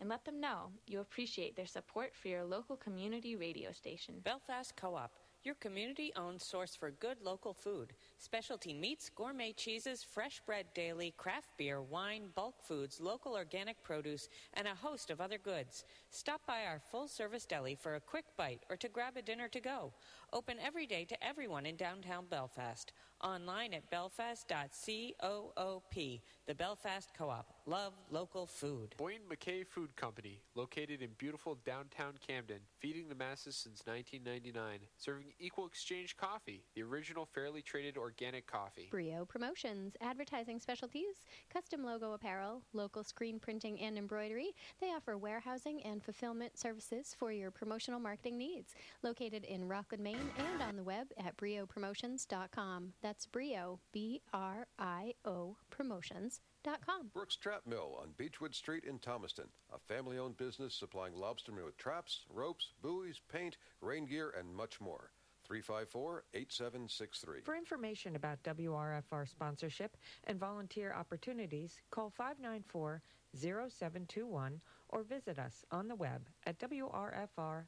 and let them know you appreciate their support for your local community radio station. Belfast Co op, your community owned source for good local food. Specialty meats, gourmet cheeses, fresh bread daily, craft beer, wine, bulk foods, local organic produce, and a host of other goods. Stop by our full service deli for a quick bite or to grab a dinner to go. Open every day to everyone in downtown Belfast. Online at belfast.coop. The Belfast Co op. Love local food. Boynton McKay Food Company, located in beautiful downtown Camden, feeding the masses since 1999, serving Equal Exchange Coffee, the original fairly traded organic coffee. Brio Promotions, advertising specialties, custom logo apparel, local screen printing and embroidery. They offer warehousing and fulfillment services for your promotional marketing needs. Located in Rockland, Maine, and on the web at briopromotions.com. That's Brio, B R I O Promotions.com. Brooks Trap Mill on Beechwood Street in Thomaston, a family owned business supplying lobstermen with traps, ropes, buoys, paint, rain gear, and much more. 354 8763. For information about WRFR sponsorship and volunteer opportunities, call 594 0721 or visit us on the web at wrfr.org.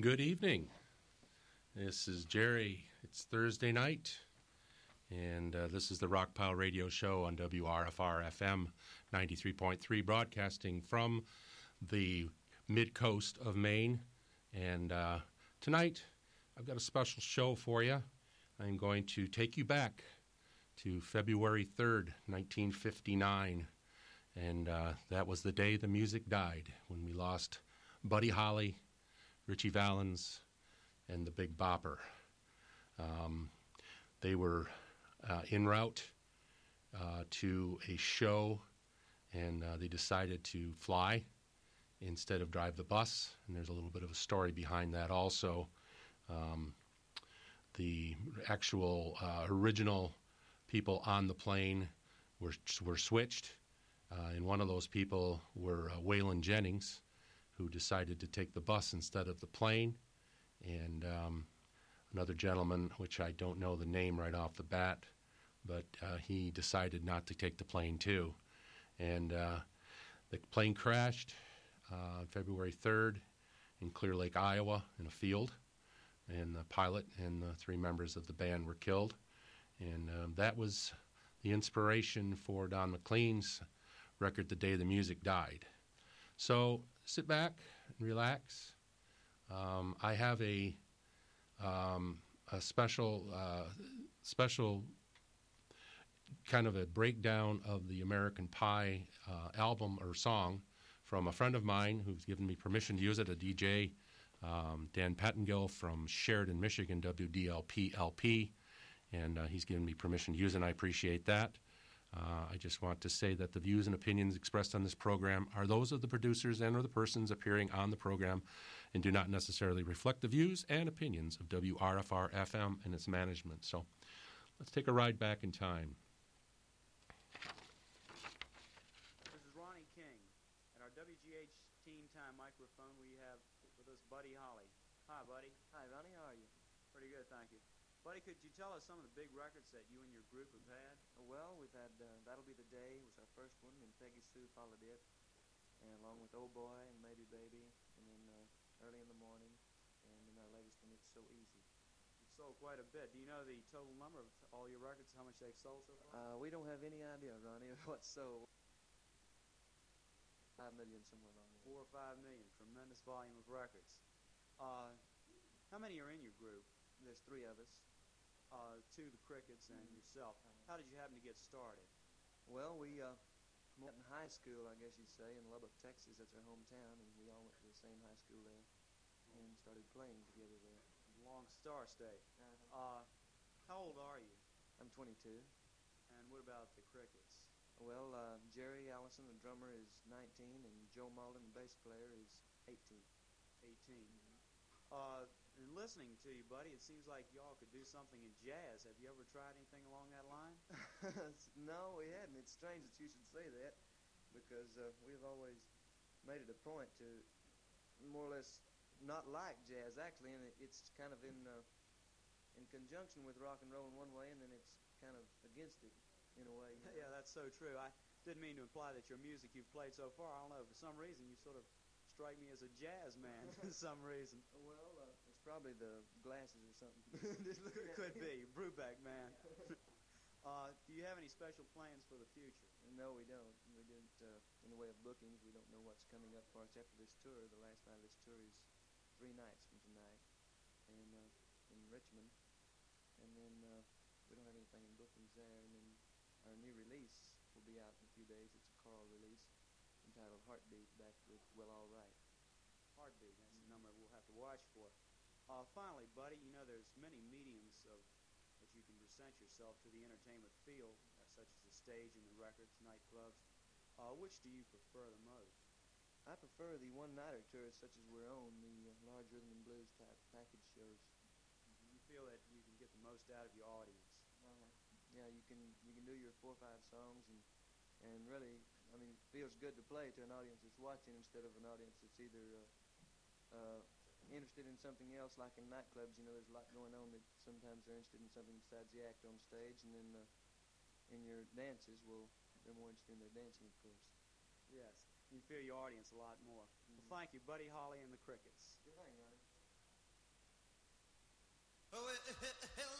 Good evening. This is Jerry. It's Thursday night, and uh, this is the Rockpile Radio Show on WRFR FM 93.3, broadcasting from the mid coast of Maine. And uh, tonight, I've got a special show for you. I'm going to take you back to February 3rd, 1959. And uh, that was the day the music died when we lost Buddy Holly, Richie Valens, and the Big Bopper. Um, they were uh, en route uh, to a show, and uh, they decided to fly instead of drive the bus. And there's a little bit of a story behind that also. Um, the actual uh, original people on the plane were, were switched. Uh, and one of those people were Waylon Jennings, who decided to take the bus instead of the plane. And um, another gentleman, which I don't know the name right off the bat, but uh, he decided not to take the plane too. And uh, the plane crashed uh, February 3rd in Clear Lake, Iowa, in a field. And the pilot and the three members of the band were killed. And um, that was the inspiration for Don McLean's record, The Day the Music Died. So sit back and relax. Um, I have a, um, a special, uh, special kind of a breakdown of the American Pie uh, album or song from a friend of mine who's given me permission to use it, a DJ, um, Dan Pettengill from Sheridan, Michigan, WDLP LP. And uh, he's given me permission to use it, and I appreciate that. Uh, I just want to say that the views and opinions expressed on this program are those of the producers and or the persons appearing on the program and do not necessarily reflect the views and opinions of WRFR FM and its management. So let's take a ride back in time. This is Ronnie King. At our WGH Teen Time microphone, we have with us Buddy Holly. Hi, Buddy. Hi, Ronnie. How are you? Pretty good, thank you. Buddy, could you tell us some of the big records that you and your group have had? Well, we've had uh, That'll Be the Day was our first one, and Peggy Sue followed it, and along with Oh Boy and Maybe Baby, and then uh, Early in the Morning, and then our latest one, It's So Easy. You've sold quite a bit. Do you know the total number of all your records, how much they've sold so far? Uh, we don't have any idea, Ronnie, of what's sold. Five million somewhere along there. Four or five million. Tremendous volume of records. Uh, how many are in your group? There's three of us. Uh, two, the Crickets, and Mhm. yourself. How did you happen to get started? Well, we uh, met in high school, I guess you'd say, in Lubbock, Texas. That's our hometown, and we all went to the same high school there and started playing together there. Lone Star State. Uh-huh. Uh, how old are you? I'm 22. And what about the Crickets? Well, uh, Jerry Allison, the drummer, is 19, and Joe Mauldin, the bass player, is 18. 18. Uh, listening to you, buddy, it seems like y'all could do something in jazz. Have you ever tried anything along that line? no, we hadn't. It's strange that you should say that because uh, we've always made it a point to more or less not like jazz, actually, and it- it's kind of in uh, in conjunction with rock and roll in one way, and then it's kind of against it in a way. you know. yeah, that's so true. I didn't mean to imply that your music you've played so far, I don't know, for some reason you sort of strike me as a jazz man for some reason. Well, uh, probably the glasses or something. this Could be. Brubeck, man. uh, do you have any special plans for the future? No, we don't. We didn't. Uh, in the way of bookings, we don't know what's coming up for us after this tour. The last night of this tour is three nights from tonight, and uh, in Richmond, and then uh, we don't have anything in bookings there. And then our new release will be out in a few days. It's a choral release entitled "Heartbeat," back with "Well, All Right." Heartbeat. That's the number we'll have to watch for. Uh, finally, buddy, you know there's many mediums of that you can present yourself to the entertainment field, uh, such as the stage and the records, nightclubs. Uh, which do you prefer the most? I prefer the one-nighter tours such as we're on, the uh, large rhythm and blues type package shows. You feel that you can get the most out of your audience. Uh, yeah, you can you can do your four or five songs and and really, I mean, it feels good to play to an audience that's watching instead of an audience that's either uh, uh, interested in something else, like in nightclubs. You know, there's a lot going on that sometimes they're interested in something besides the act on stage, and then uh, in your dances, well, they're more interested in their dancing, of course. Yes. You feel your audience a lot more. Well, thank you, Buddy Holly and the Crickets. Good thing, Ronnie. Oh,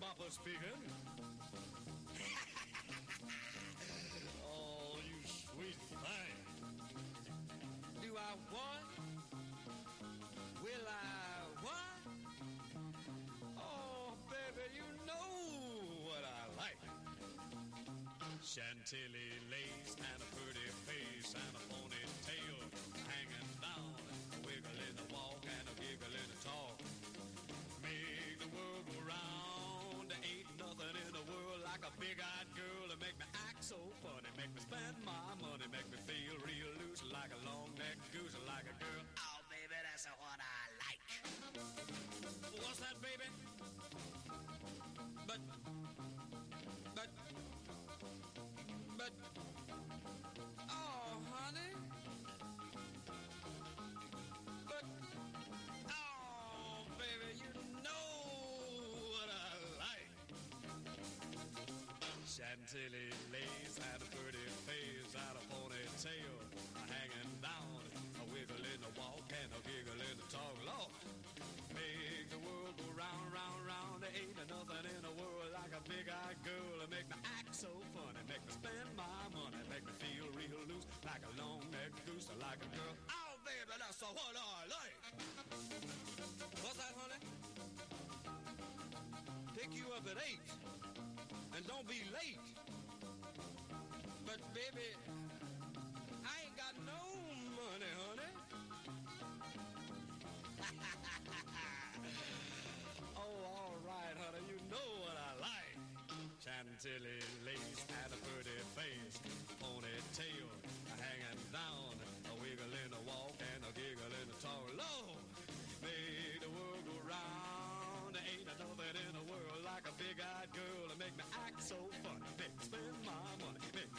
Bopper speaking. oh, you sweet thing. Do I what? Will I what? Oh, baby, you know what I like. Chantilly lace Chantilly lace had a pretty face, had a ponytail hanging down, a wiggle in the walk and a giggle in the talk. Lord, make the world go round, round, round. There ain't nothing in the world like a big-eyed girl make me act so funny, make me spend my money, make me feel real loose like a long-necked goose, like a girl. Oh, baby, that's what I like. What's that, honey? Pick you up at eight, and don't be late. Baby, I ain't got no money, honey. oh, all right, honey, you know what I like. Chantilly lace and a pretty face, ponytail hanging down, a wiggle in the walk and a giggle in the talk. Lord, make the world go round. There ain't nothing in the world like a big-eyed girl to make me act so funny, make spend my money, make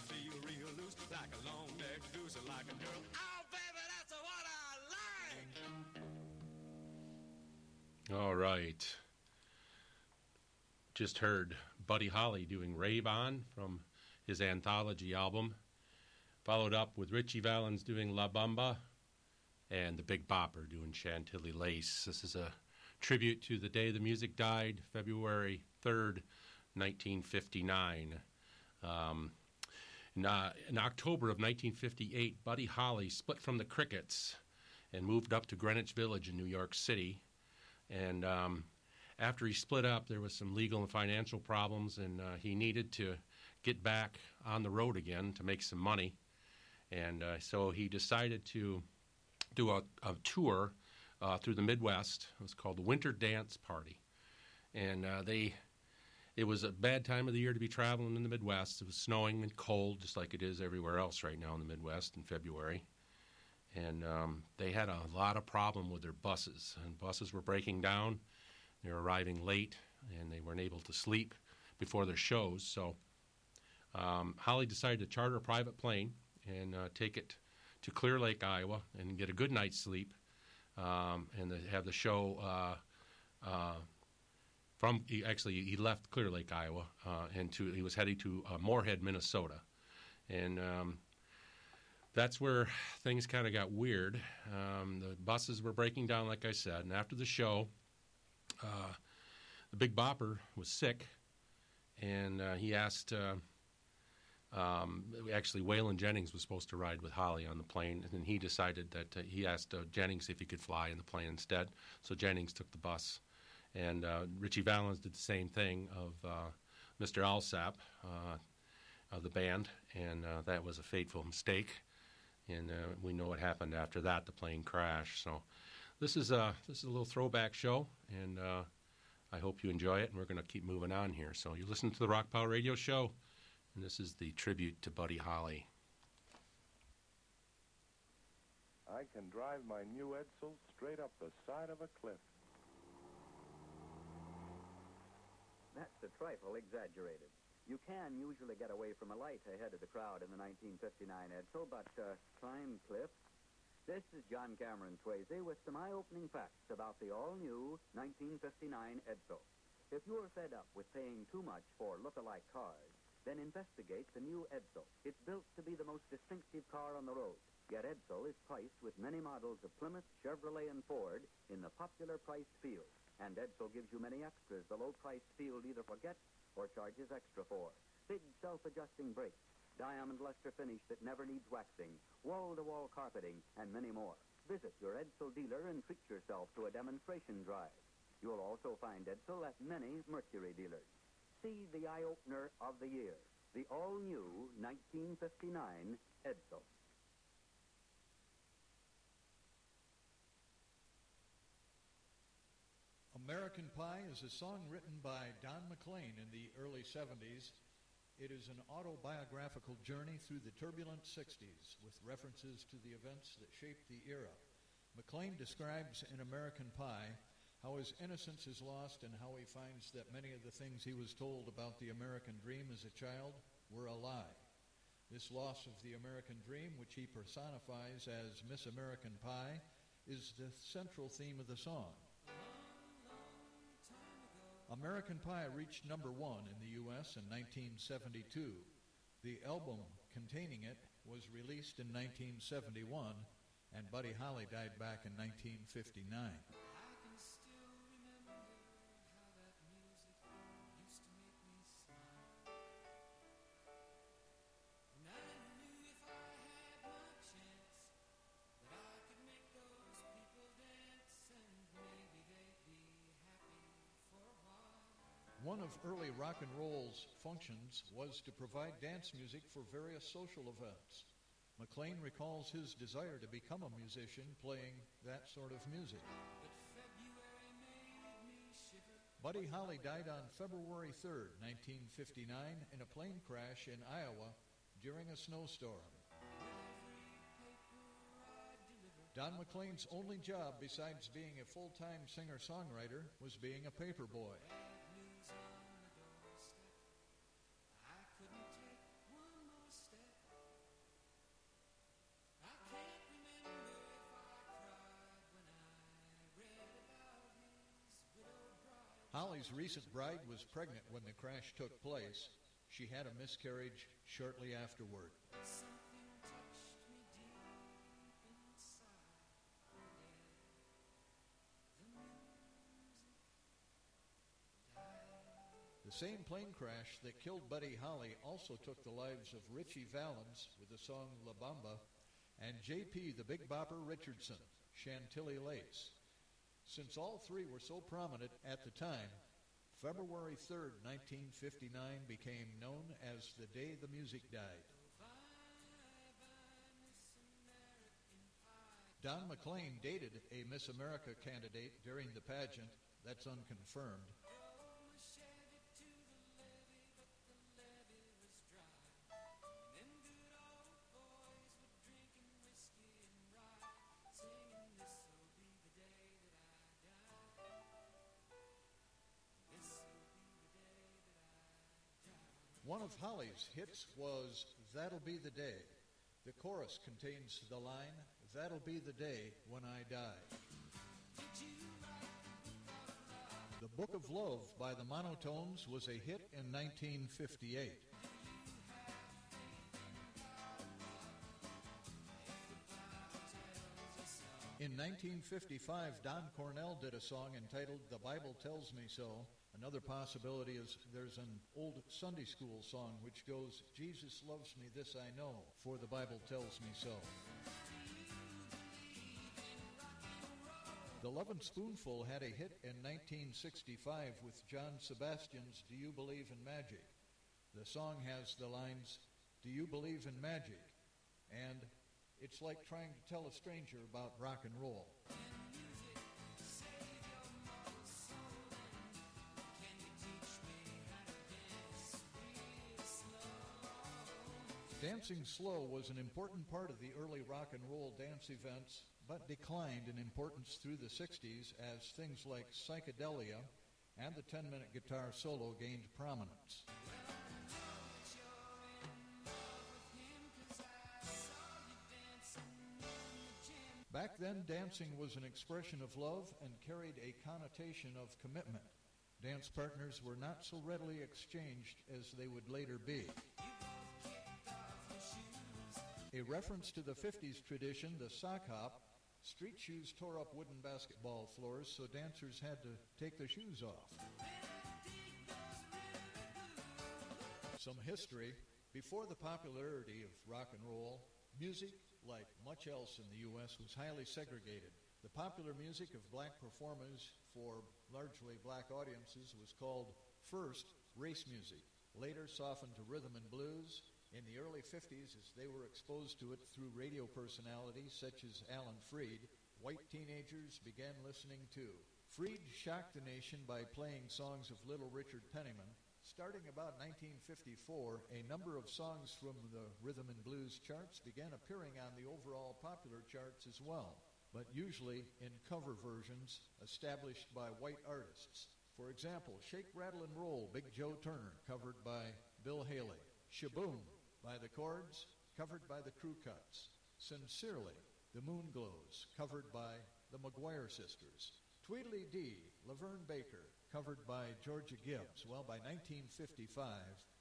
like a long-necked goose, like a girl. Oh, baby, that's what I like. All right. Just heard Buddy Holly doing Rave On from his anthology album. Followed up with Richie Valens doing La Bamba and the Big Bopper doing Chantilly Lace. This is a tribute to the day the music died, February 3rd, 1959. Um, in, uh, in October of 1958, Buddy Holly split from the Crickets and moved up to Greenwich Village in New York City. And um, after he split up, there was some legal and financial problems, and uh, he needed to get back on the road again to make some money. And uh, so he decided to do a, a tour through the Midwest. It was called the Winter Dance Party, and they. It was a bad time of the year to be traveling in the Midwest. It was snowing and cold, just like it is everywhere else right now in the Midwest in February. And um, they had a lot of problem with their buses, and buses were breaking down. They were arriving late, and they weren't able to sleep before their shows. So um, Holly decided to charter a private plane and uh, take it to Clear Lake, Iowa, and get a good night's sleep, um, and have the show. Uh, uh, from he actually he left Clear Lake, Iowa, uh, and to he was heading to uh, Moorhead, Minnesota, and um, that's where things kind of got weird. Um, the buses were breaking down, like I said, and after the show, uh, the Big Bopper was sick, and he asked. Um, actually, Waylon Jennings was supposed to ride with Holly on the plane, and he decided that he asked Jennings if he could fly in the plane instead. So Jennings took the bus, and uh, Richie Valens did the same thing of uh, Mr. Allsup uh, of the band, and that was a fateful mistake. And we know what happened after that. The plane crashed. So this is a this is a little throwback show, and I hope you enjoy it. And we're going to keep moving on here. So you listen to the Rockpile Radio Show, and this is the tribute to Buddy Holly. I can drive my new Edsel straight up the side of a cliff. That's a trifle exaggerated. You can usually get away from a light ahead of the crowd in the 1959 Edsel, but uh, climb cliffs? This is John Cameron Swayze with some eye-opening facts about the all-new 1959 Edsel. If you're fed up with paying too much for look-alike cars, then investigate the new Edsel. It's built to be the most distinctive car on the road. Yet Edsel is priced with many models of Plymouth, Chevrolet, and Ford in the popular priced field. And Edsel gives you many extras the low-priced field either forgets or charges extra for. Big self-adjusting brakes, diamond luster finish that never needs waxing, wall-to-wall carpeting, and many more. Visit your Edsel dealer and treat yourself to a demonstration drive. You'll also find Edsel at many Mercury dealers. See the eye-opener of the year, the all-new 1959 Edsel. American Pie is a song written by Don McLean in the early 70s. It is an autobiographical journey through the turbulent 60s with references to the events that shaped the era. McLean describes in American Pie how his innocence is lost and how he finds that many of the things he was told about the American dream as a child were a lie. This loss of the American dream, which he personifies as Miss American Pie, is the central theme of the song. American Pie reached number one in the U.S. in 1972. The album containing it was released in 1971, and Buddy Holly died back in 1959. One of early rock and roll's functions was to provide dance music for various social events. McLean recalls his desire to become a musician playing that sort of music. Buddy Holly died on February 3, 1959, in a plane crash in Iowa during a snowstorm. Don McLean's only job besides being a full-time singer-songwriter was being a paper Holly's recent bride was pregnant when the crash took place. She had a miscarriage shortly afterward. The same plane crash that killed Buddy Holly also took the lives of Richie Valens with the song La Bamba and J.P. the Big Bopper Richardson, Chantilly Lace. Since all three were so prominent at the time, February 3rd, 1959 became known as the day the music died. Don McLean dated a Miss America candidate during the pageant. That's unconfirmed. Of Holly's hits was That'll Be the Day. The chorus contains the line, That'll be the day when I die. The Book of Love by the Monotones was a hit in 1958. In 1955, Don Cornell did a song entitled The Bible Tells Me So. Another possibility is there's an old Sunday school song which goes, Jesus loves me, this I know, for the Bible tells me so. The Lovin' Spoonful had a hit in 1965 with John Sebastian's Do You Believe in Magic? The song has the lines, Do you believe in magic? And it's like trying to tell a stranger about rock and roll. Dancing slow was an important part of the early rock and roll dance events, but declined in importance through the 60s as things like psychedelia and the 10 minute guitar solo gained prominence. Back then, dancing was an expression of love and carried a connotation of commitment. Dance partners were not so readily exchanged as they would later be. A reference to the 50s tradition, the sock hop, street shoes tore up wooden basketball floors, so dancers had to take their shoes off. Some history. Before the popularity of rock and roll, music, like much else in the U.S., was highly segregated. The popular music of black performers for largely black audiences was called, first, race music, later softened to rhythm and blues. In the early 50s, as they were exposed to it through radio personalities such as Alan Freed, white teenagers began listening too. Freed shocked the nation by playing songs of Little Richard Penniman. Starting about 1954, a number of songs from the rhythm and blues charts began appearing on the overall popular charts as well, but usually in cover versions established by white artists. For example, Shake, Rattle, and Roll, Big Joe Turner, covered by Bill Haley. Sh-Boom, by the Chords, covered by the Crew Cuts. Sincerely, The Moonglows, covered by the McGuire Sisters. Tweedlee Dee, LaVern Baker, covered by Georgia Gibbs. Well, by 1955,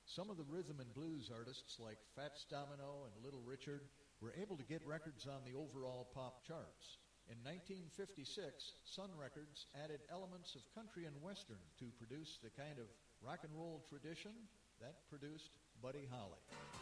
some of the rhythm and blues artists like Fats Domino and Little Richard were able to get records on the overall pop charts. In 1956, Sun Records added elements of country and western to produce the kind of rock and roll tradition that produced Buddy Holly.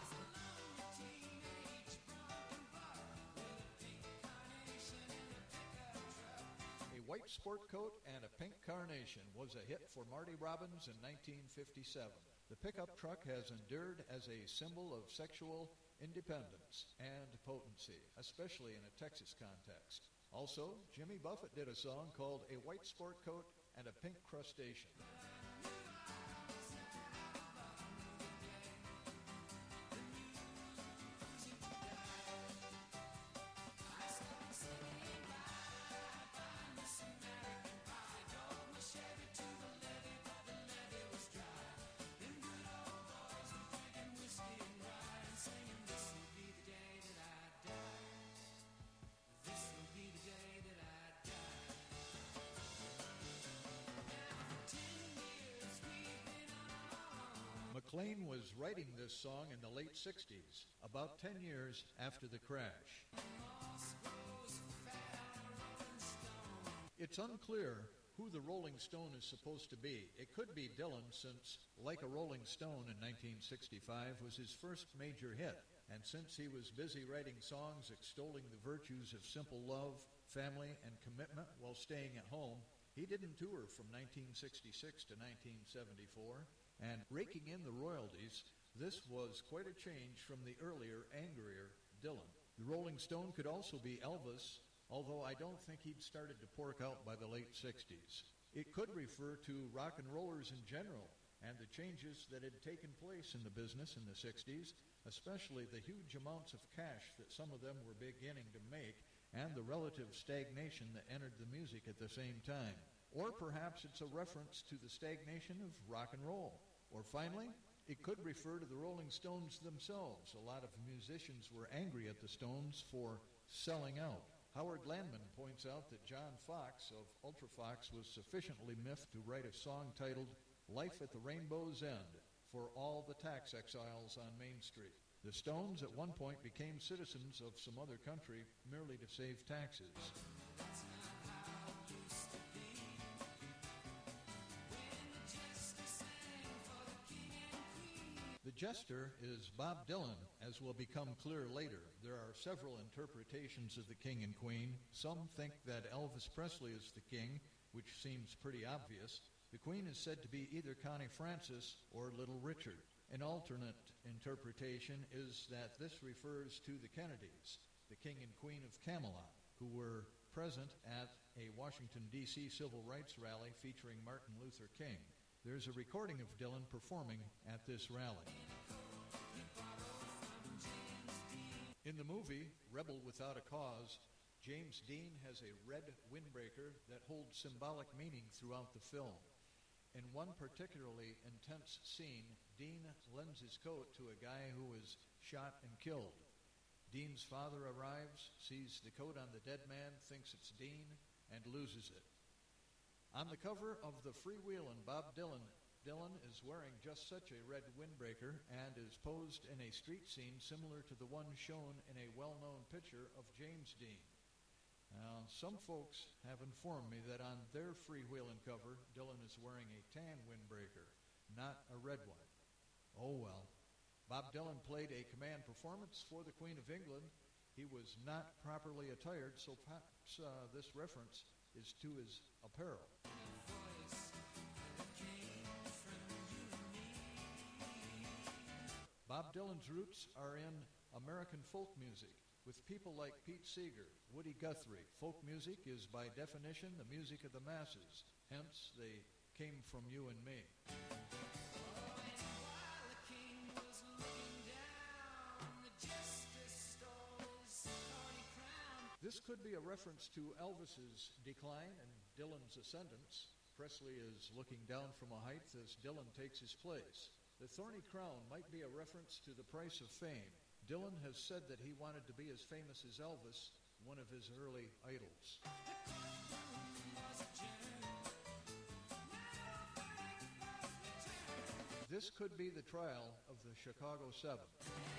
White sport coat and a pink carnation was a hit for Marty Robbins in 1957. The pickup truck has endured as a symbol of sexual independence and potency, especially in a Texas context. Also, Jimmy Buffett did a song called A White Sport Coat and a Pink Crustacean. McLean was writing this song in the late 60s, about 10 years after the crash. It's unclear who the Rolling Stone is supposed to be. It could be Dylan, since Like a Rolling Stone in 1965 was his first major hit, and since he was busy writing songs extolling the virtues of simple love, family, and commitment while staying at home, he didn't tour from 1966 to 1974, and raking in the royalties, this was quite a change from the earlier, angrier Dylan. The Rolling Stone could also be Elvis, although I don't think he'd started to pork out by the late 60s. It could refer to rock and rollers in general and the changes that had taken place in the business in the 60s, especially the huge amounts of cash that some of them were beginning to make and the relative stagnation that entered the music at the same time. Or perhaps it's a reference to the stagnation of rock and roll. Or finally, it could refer to the Rolling Stones themselves. A lot of musicians were angry at the Stones for selling out. Howard Landman points out that John Foxx of Ultravox was sufficiently miffed to write a song titled Life at the Rainbow's End for all the tax exiles on Main Street. The Stones at one point became citizens of some other country merely to save taxes. Jester is Bob Dylan, as will become clear later. There are several interpretations of the king and queen. Some think that Elvis Presley is the king, which seems pretty obvious. The queen is said to be either Connie Francis or Little Richard. An alternate interpretation is that this refers to the Kennedys, the king and queen of Camelot, who were present at a Washington, D.C. civil rights rally featuring Martin Luther King. There's a recording of Dylan performing at this rally. In the movie Rebel Without a Cause, James Dean has a red windbreaker that holds symbolic meaning throughout the film. In one particularly intense scene, Dean lends his coat to a guy who was shot and killed. Dean's father arrives, sees the coat on the dead man, thinks it's Dean, and loses it. On the cover of the Freewheelin' Bob Dylan, Dylan is wearing just such a red windbreaker and is posed in a street scene similar to the one shown in a well known picture of James Dean. Now, some folks have informed me that on their freewheeling cover, Dylan is wearing a tan windbreaker, not a red one. Oh well. Bob Dylan played a command performance for the Queen of England. He was not properly attired, so perhaps uh, this reference is to his apparel. Bob Dylan's roots are in American folk music with people like Pete Seeger, Woody Guthrie. Folk music is by definition the music of the masses, hence they came from you and me. This could be a reference to Elvis's decline and Dylan's ascendance. Presley is looking down from a height as Dylan takes his place. The thorny crown might be a reference to the price of fame. Dylan has said that he wanted to be as famous as Elvis, one of his early idols. This could be the trial of the Chicago Seven.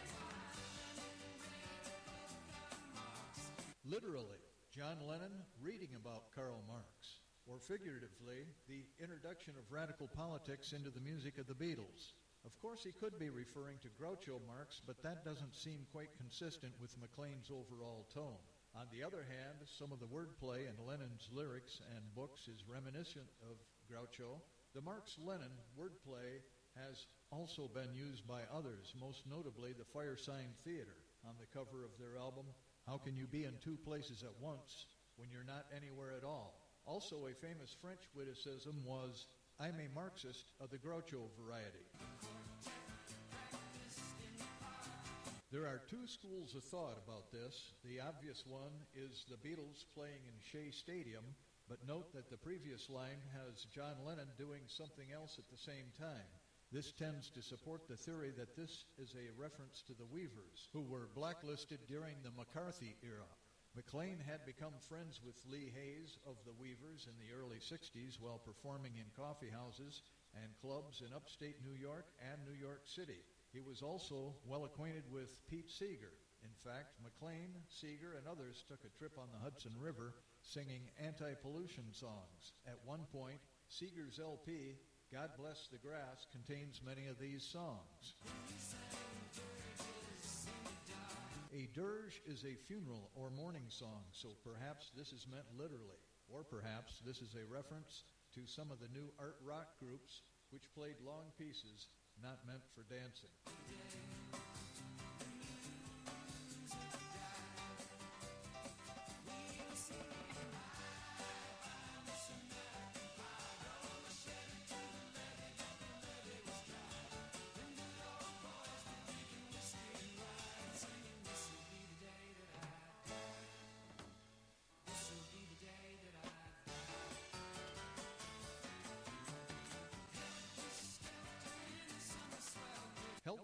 Literally, John Lennon reading about Karl Marx, or figuratively, the introduction of radical politics into the music of the Beatles. Of course, he could be referring to Groucho Marx, but that doesn't seem quite consistent with McLean's overall tone. On the other hand, some of the wordplay in Lennon's lyrics and books is reminiscent of Groucho. The Marx Lennon wordplay has also been used by others, most notably the Firesign Theater on the cover of their album, How Can You Be in Two Places at Once When You're Not Anywhere at All? Also, a famous French witticism was, I'm a Marxist of the Groucho variety. There are two schools of thought about this. The obvious one is the Beatles playing in Shea Stadium, but note that the previous line has John Lennon doing something else at the same time. This tends to support the theory that this is a reference to the Weavers, who were blacklisted during the McCarthy era. McLean had become friends with Lee Hays of the Weavers in the early 60s while performing in coffee houses and clubs in upstate New York and New York City. He was also well acquainted with Pete Seeger. In fact, McLean, Seeger, and others took a trip on the Hudson River singing anti pollution songs. At one point, Seeger's LP, God Bless the Grass, contains many of these songs. A dirge is a funeral or mourning song, so perhaps this is meant literally, or perhaps this is a reference to some of the new art rock groups which played long pieces not meant for dancing.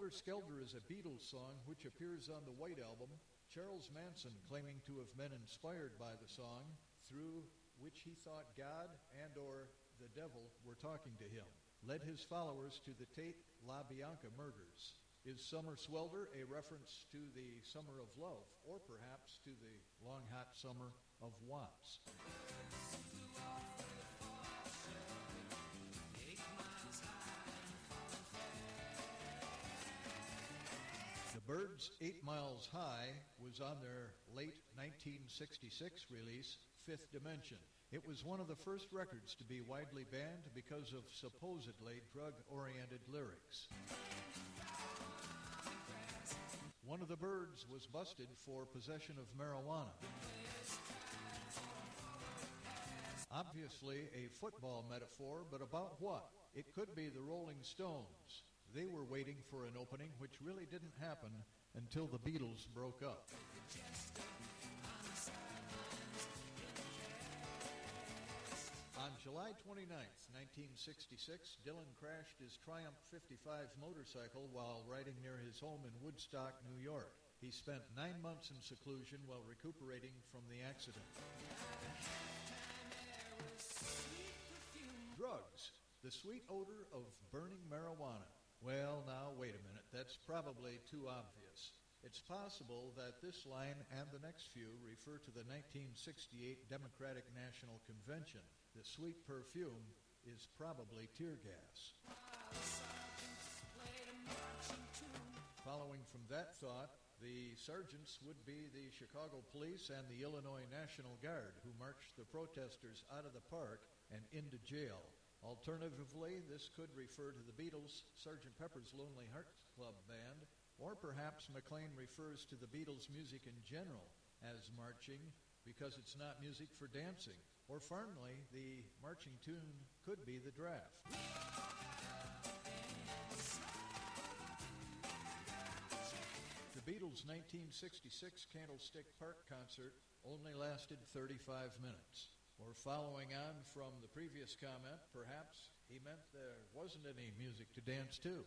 Helter Skelter is a Beatles song which appears on the White Album. Charles Manson claiming to have been inspired by the song through which he thought God and or the devil were talking to him. Led his followers to the Tate LaBianca murders. Is Summer Swelter a reference to the Summer of Love or perhaps to the long hot summer of Watts? Byrds' Eight Miles High was on their late 1966 release, Fifth Dimension. It was one of the first records to be widely banned because of supposedly drug oriented lyrics. One of the Byrds was busted for possession of marijuana. Obviously, a football metaphor, but about what? It could be the Rolling Stones. They were waiting for an opening which really didn't happen until the Beatles broke up. On July 29, 1966, Dylan crashed his Triumph 55 motorcycle while riding near his home in Woodstock, New York. He spent nine months in seclusion while recuperating from the accident. Drugs. The sweet odor of burning marijuana. Well, now, wait a minute. That's probably too obvious. It's possible that this line and the next few refer to the 1968 Democratic National Convention. The sweet perfume is probably tear gas. Following from that thought, the sergeants would be the Chicago Police and the Illinois National Guard who marched the protesters out of the park and into jail. Alternatively, this could refer to the Beatles' Sgt. Pepper's Lonely Hearts Club Band, or perhaps McLean refers to the Beatles' music in general as marching because it's not music for dancing. Or finally, the marching tune could be the draft. The Beatles' 1966 Candlestick Park concert only lasted 35 minutes. Or following on from the previous comment, perhaps he meant there wasn't any music to dance to.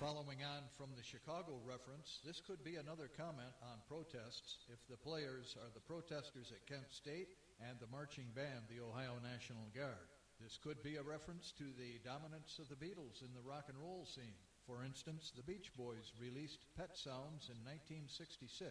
Following on from the Chicago reference, this could be another comment on protests if the players are the protesters at Kent State and the marching band, the Ohio National Guard. This could be a reference to the dominance of the Beatles in the rock and roll scene. For instance, the Beach Boys released Pet Sounds in 1966,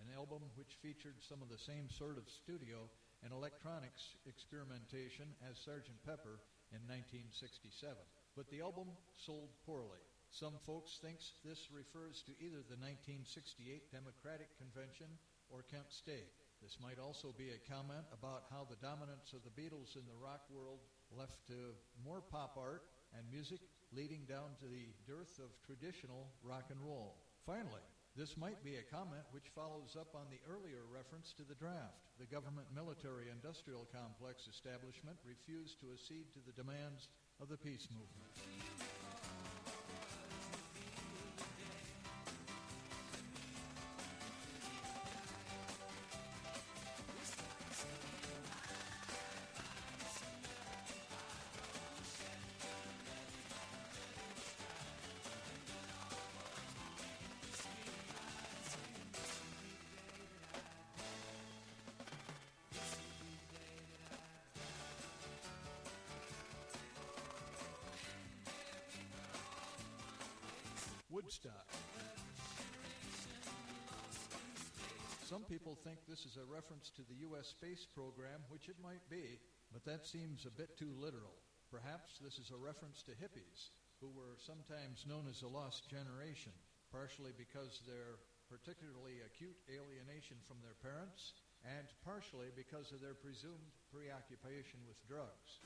an album which featured some of the same sort of studio and electronics experimentation as Sgt. Pepper in 1967. But the album sold poorly. Some folks think this refers to either the 1968 Democratic Convention or Kent State. This might also be a comment about how the dominance of the Beatles in the rock world left to more pop art and music, leading down to the dearth of traditional rock and roll. Finally, this might be a comment which follows up on the earlier reference to the draft. The government military industrial complex establishment refused to accede to the demands of the peace movement. Woodstock. Some people think this is a reference to the U.S. space program, which it might be, but that seems a bit too literal. Perhaps this is a reference to hippies, who were sometimes known as the lost generation, partially because their particularly acute alienation from their parents, and partially because of their presumed preoccupation with drugs.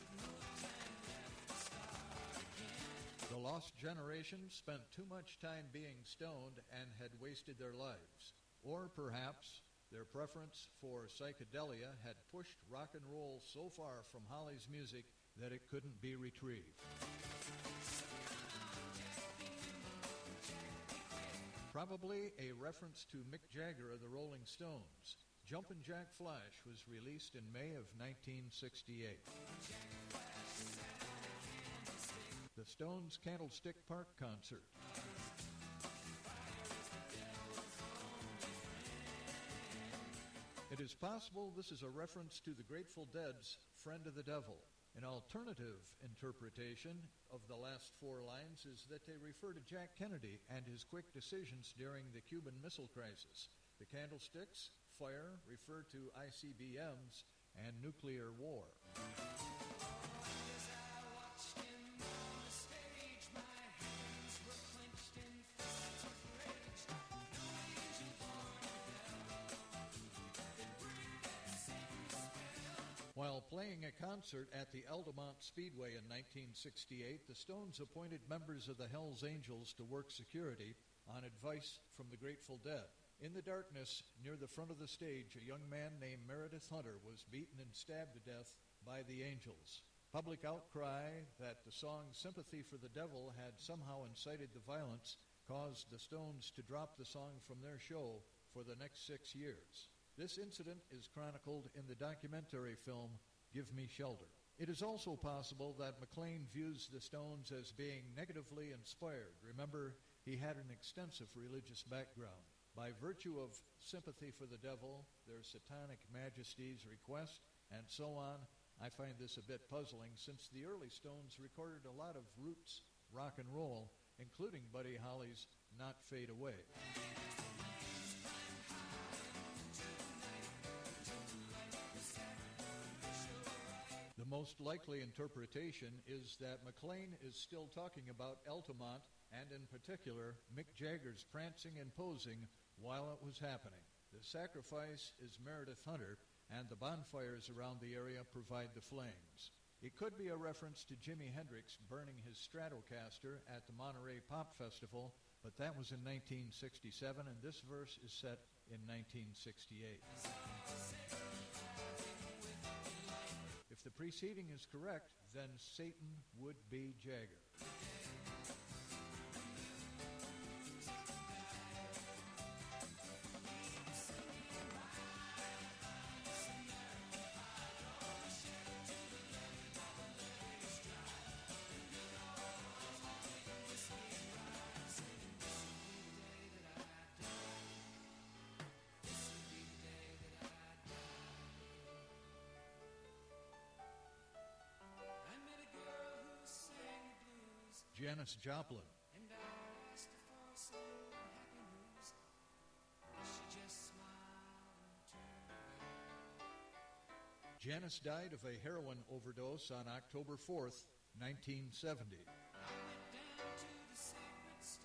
The lost generation spent too much time being stoned and had wasted their lives. Or perhaps their preference for psychedelia had pushed rock and roll so far from Holly's music that it couldn't be retrieved. Probably a reference to Mick Jagger of the Rolling Stones. Jumpin' Jack Flash was released in May of 1968. The Stones Candlestick Park concert. It is possible this is a reference to the Grateful Dead's Friend of the Devil. An alternative interpretation of the last four lines is that they refer to Jack Kennedy and his quick decisions during the Cuban Missile Crisis. The candlesticks, fire, refer to ICBMs and nuclear war. While playing a concert at the Altamont Speedway in 1968, the Stones appointed members of the Hells Angels to work security on advice from the Grateful Dead. In the darkness near the front of the stage, a young man named Meredith Hunter was beaten and stabbed to death by the Angels. Public outcry that the song Sympathy for the Devil had somehow incited the violence caused the Stones to drop the song from their show for the next six years. This incident is chronicled in the documentary film Gimme Shelter. It is also possible that McLean views the Stones as being negatively inspired. Remember, he had an extensive religious background. By virtue of sympathy for the devil, their satanic majesty's request, and so on, I find this a bit puzzling since the early Stones recorded a lot of roots rock and roll, including Buddy Holly's Not Fade Away. The most likely interpretation is that McLean is still talking about Altamont and, in particular, Mick Jagger's prancing and posing while it was happening. The sacrifice is Meredith Hunter, and the bonfires around the area provide the flames. It could be a reference to Jimi Hendrix burning his Stratocaster at the Monterey Pop Festival, but that was in 1967, and this verse is set in 1968. If the preceding is correct, then Satan would be Jagger. Turned away. Janis died of a heroin overdose on October 4th, 1970. I went down to the sacred store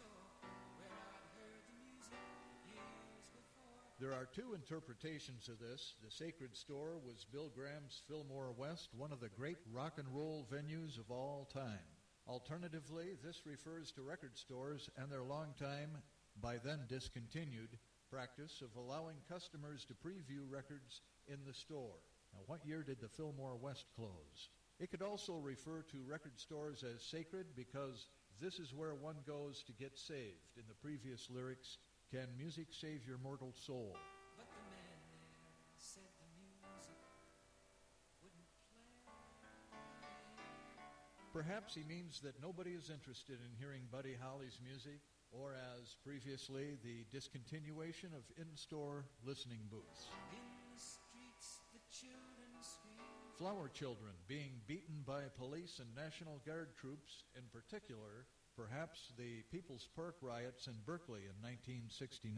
where I'd heard the music years. There are two interpretations of this. The Sacred Store was Bill Graham's Fillmore West, one of the great rock and roll venues of all time. Alternatively, this refers to record stores and their long-time, by then discontinued, practice of allowing customers to preview records in the store. Now, what year did the Fillmore West close? It could also refer to record stores as sacred because this is where one goes to get saved. In the previous lyrics, can music save your mortal soul? Perhaps he means that nobody is interested in hearing Buddy Holly's music, or as previously, the discontinuation of in-store listening booths. In the streets, the children scream. Flower children being beaten by police and National Guard troops, in particular, perhaps the People's Park riots in Berkeley in 1969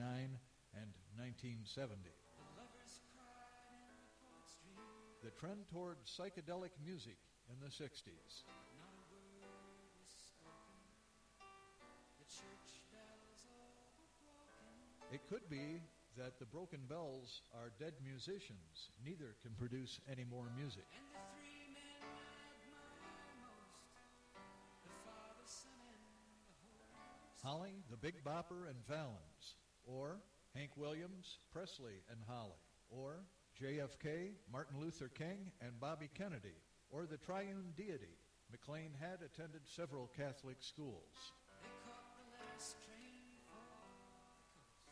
and 1970. The lovers cried in the poet's dream. The trend toward psychedelic music in the 60s. It could be that the Broken Bells are dead musicians. Neither can produce any more music. And the three men I admire most, the Father, Son, and the Holy Ghost. Holly, the Big Bopper, and Valens. Or Hank Williams, Presley, and Holly. Or JFK, Martin Luther King, and Bobby Kennedy. Or the Triune Deity. McLean had attended several Catholic schools.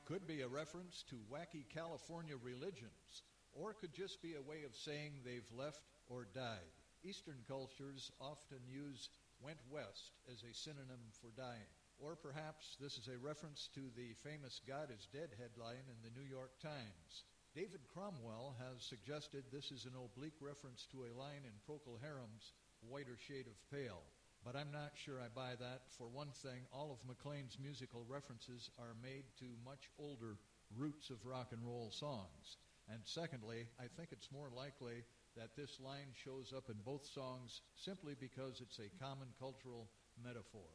Could be a reference to wacky California religions, or could just be a way of saying they've left or died. Eastern cultures often use went west as a synonym for dying. Or perhaps this is a reference to the famous God is Dead headline in the New York Times. David Cromwell has suggested this is an oblique reference to a line in Procol Harum's Whiter Shade of Pale. But I'm not sure I buy that. For one thing, all of McLean's musical references are made to much older roots of rock and roll songs. And secondly, I think it's more likely that this line shows up in both songs simply because it's a common cultural metaphor.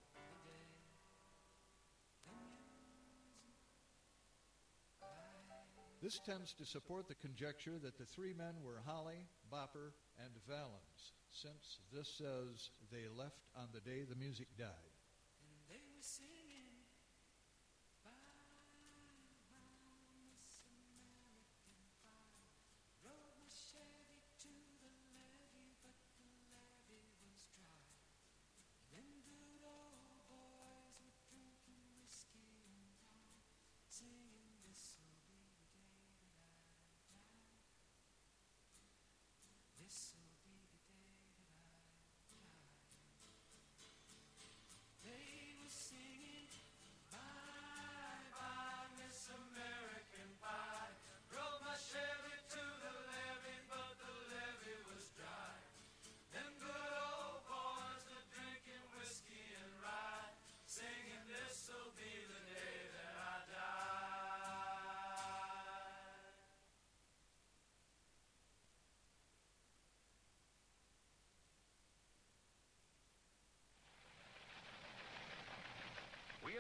This tends to support the conjecture that the three men were Holly, Bopper, and Valens, since this says they left on the day the music died.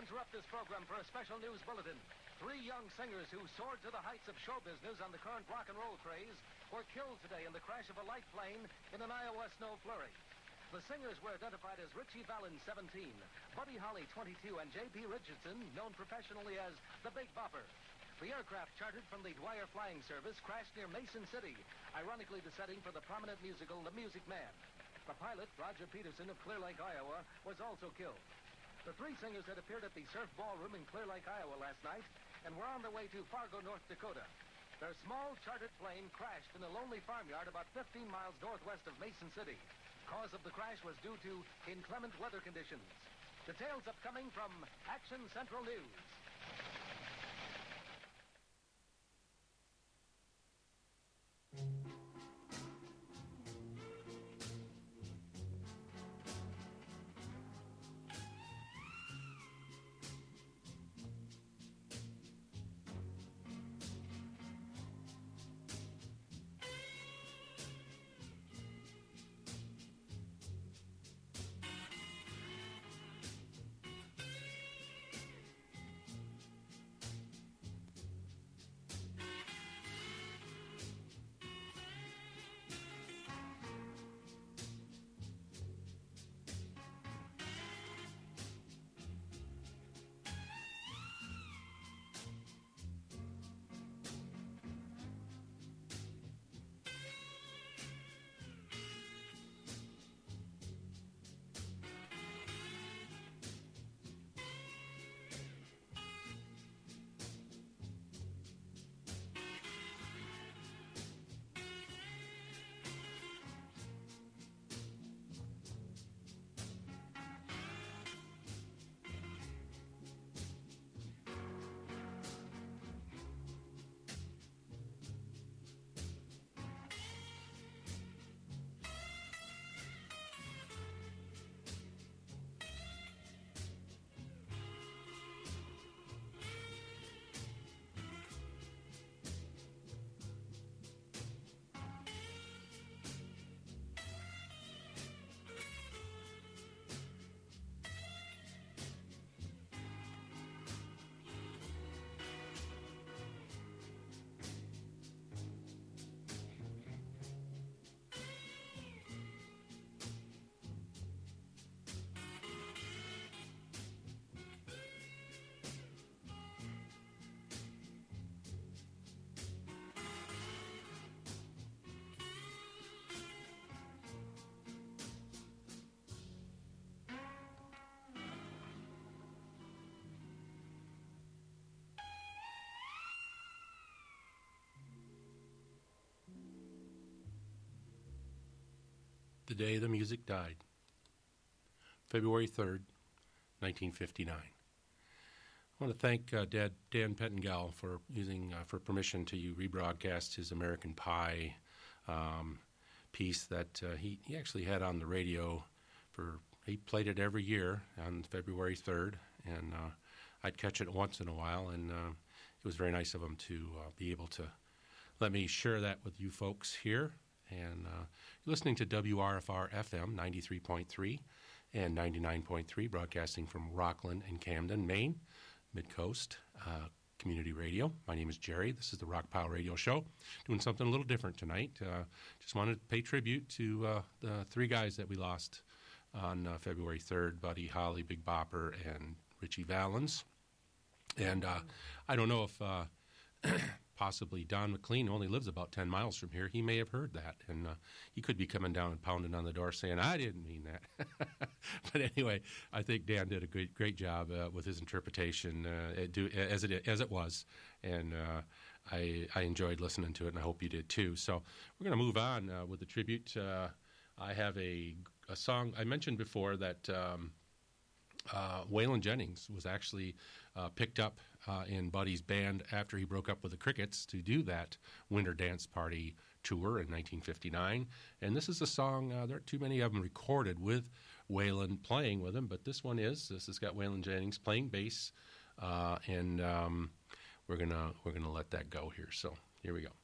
Interrupt this program for a special news bulletin. Three young singers who soared to the heights of show business on the current rock and roll craze were killed today in the crash of a light plane in an Iowa snow flurry. The singers were identified as Richie Valens, 17, Buddy Holly, 22, and J.P. Richardson, known professionally as the Big Bopper. The aircraft chartered from the Dwyer Flying Service crashed near Mason City, ironically the setting for the prominent musical The Music Man. The pilot, Roger Peterson of Clear Lake, Iowa, was also killed. The three singers had appeared at the Surf Ballroom in Clear Lake, Iowa last night and were on their way to Fargo, North Dakota. Their small chartered plane crashed in a lonely farmyard about 15 miles northwest of Mason City. Cause of the crash was due to inclement weather conditions. Details upcoming from Action Central News. The day the music died. February 3rd, 1959. I want to thank uh, Dad, Dan Pettengal for using uh, for permission to rebroadcast his American Pie um, piece that uh, he, he actually had on the radio for he played it every year on February 3rd and I'd catch it once in a while and it was very nice of him to be able to let me share that with you folks here and uh, listening to WRFR FM 93.3 and 99.3 broadcasting from Rockland and Camden, Maine, Midcoast uh, Community Radio. My name is Jerry. This is the Rockpile Radio Show. Doing something a little different tonight. Uh, just wanted to pay tribute to uh, the three guys that we lost on February 3rd Buddy Holly, Big Bopper, and Richie Valens. And I don't know if possibly Don McLean only lives about 10 miles from here. He may have heard that. And uh, he could be coming down and pounding on the door saying, I didn't mean that. but anyway, I think Dan did a great, great job uh, with his interpretation uh, do, as, it, as it was. And I, I enjoyed listening to it, and I hope you did too. So we're going to move on with the tribute. I have a, a song I mentioned before that. Um, Waylon Jennings was actually picked up uh, in Buddy's band after he broke up with the Crickets to do that Winter Dance Party tour in 1959. And this is a song, uh, there aren't too many of them recorded with Waylon playing with him, but this one is. This has got Waylon Jennings playing bass, uh, and um, we're going to we're gonna let that go here. So here we go.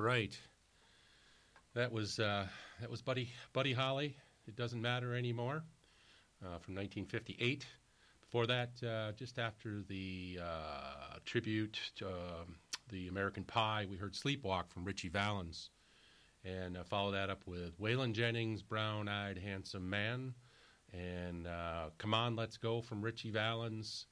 Right. That was uh, that was Buddy Buddy Holly. It doesn't matter anymore. Uh, from 1958. Before that, uh, just after the tribute to um, the American Pie, we heard "Sleepwalk" from Richie Valens, and follow that up with Waylon Jennings, "Brown-Eyed Handsome Man," and "Come On, Let's Go" from Richie Valens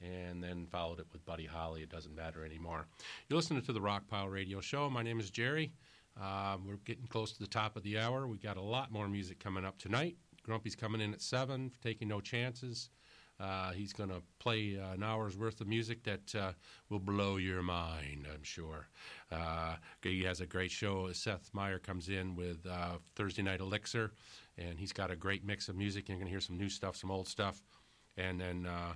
and then followed it with Buddy Holly. It doesn't matter anymore. You're listening to the Rockpile Radio Show. My name is Jerry. Um, we're getting close to the top of the hour. We got a lot more music coming up tonight. Grumpy's coming in at seven, taking no chances. Uh, he's going to play uh, an hour's worth of music that uh, will blow your mind, I'm sure. Uh, he has a great show. Seth Meyer comes in with uh, Thursday Night Elixir, and he's got a great mix of music. You're going to hear some new stuff, some old stuff. And then uh,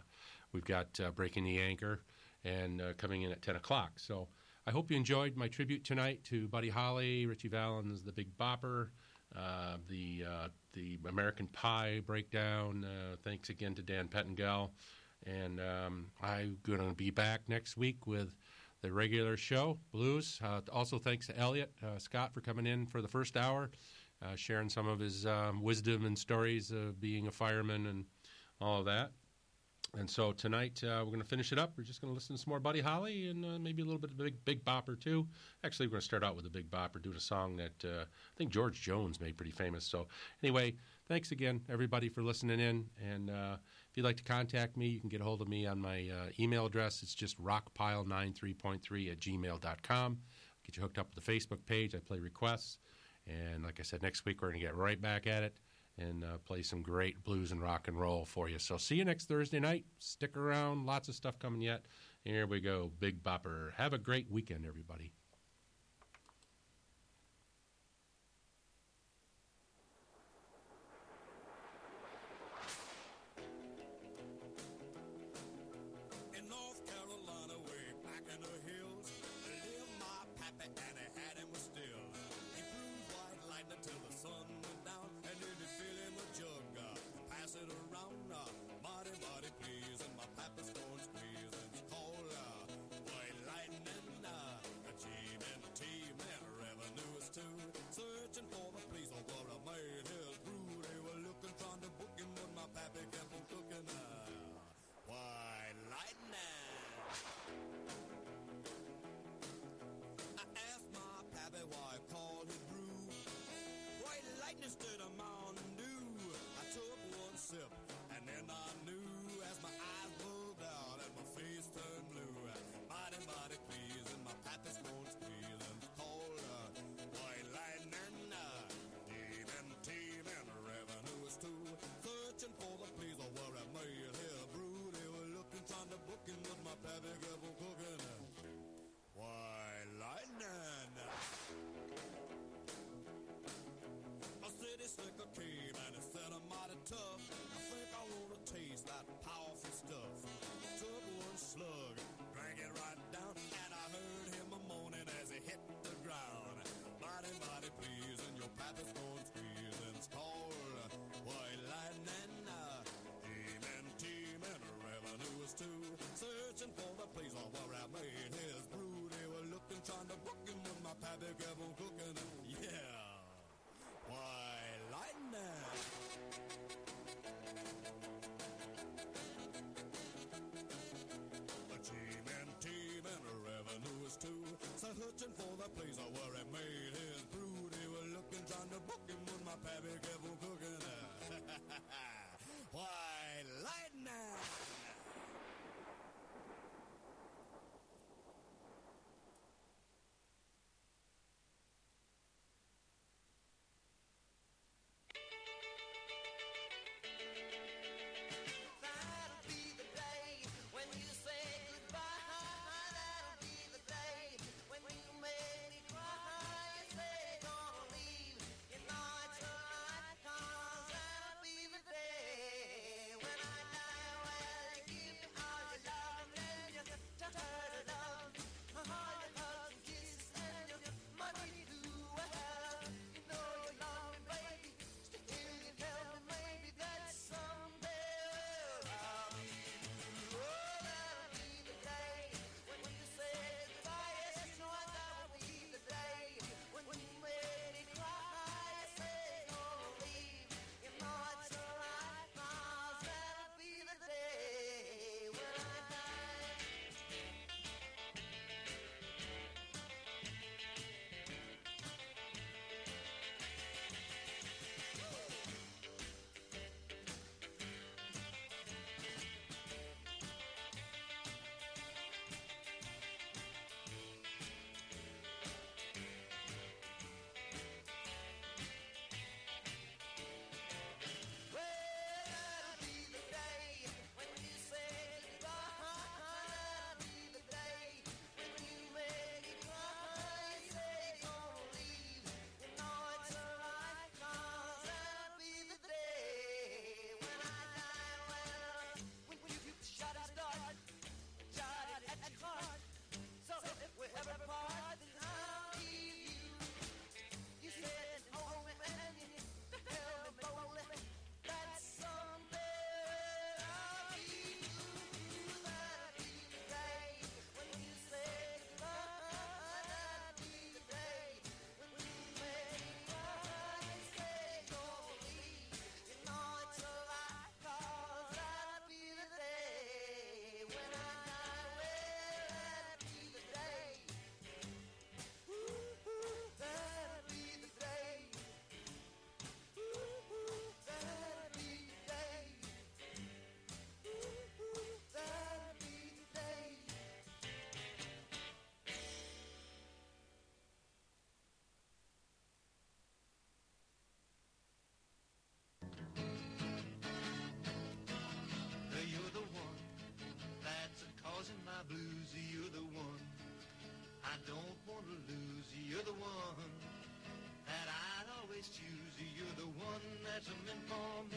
we've got uh, Breaking the Anchor and uh, coming in at 10 o'clock. So I hope you enjoyed my tribute tonight to Buddy Holly, Richie Valens, the Big Bopper, uh, the uh, the American Pie breakdown. Thanks again to Dan Pettingell, and um, I'm going to be back next week with the regular show, Blues. Also, thanks to Elliot Scott for coming in for the first hour, sharing some of his um, wisdom and stories of being a fireman and all of that. And so tonight uh, we're going to finish it up. We're just going to listen to some more Buddy Holly and uh, maybe a little bit of Big Big Bopper too. Actually, we're going to start out with a Big Bopper, doing a song that uh, I think George Jones made pretty famous. So anyway, thanks again everybody for listening in. And if you'd like to contact me, you can get a hold of me on my email address. It's just rockpile93.3 at gmail.com. Get you hooked up with the Facebook page. I play requests. And like I said, next week we're going to get right back at it and uh, play some great blues and rock and roll for you. So see you next Thursday night. Stick around. Lots of stuff coming yet. Here we go. Big Bopper. Have a great weekend, everybody. Sip and then I knew as my eyes moved out and my face turned blue. Mighty, mighty and my pappy's going squeezing. Called uh, white lightning. And the revenue is too. Searching for the police or where I made. They were looking, trying to book him, but my pappy kept on Searching for the place where I made his brew. They were looking, trying to book him, with my pappy You're the one that I'd always choose. You're the one that's meant for me.